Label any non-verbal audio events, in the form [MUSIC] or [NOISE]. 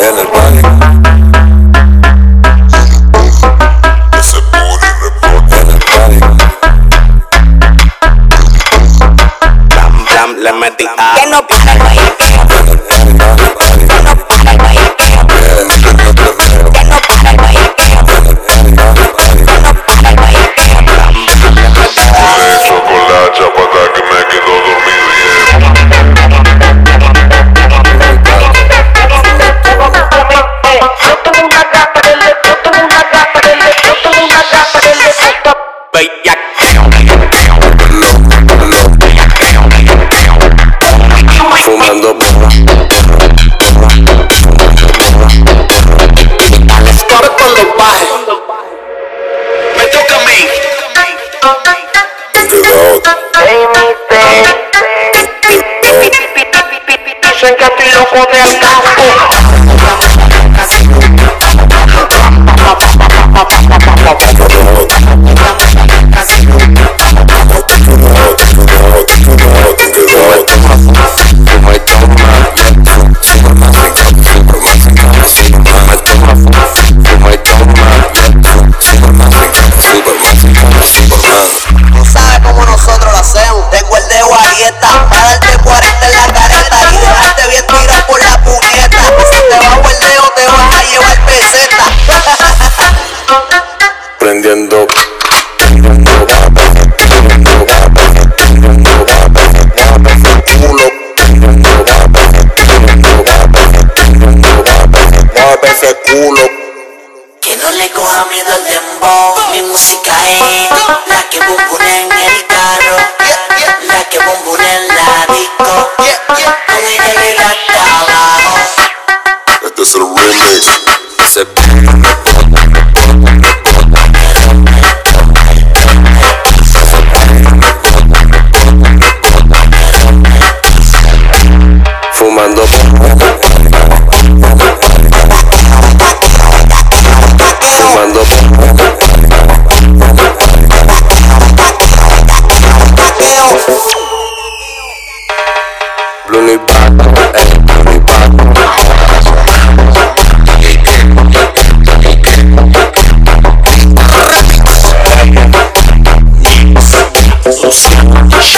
el. Ese booty reporta en el. Blam, blam, le a. Que no el sé que loco cómo nosotros hacemos. Tengo el dedo ahí está. le coja miedo al dembow. Mi música es [LAUGHS] la que vos pones en el carro. Social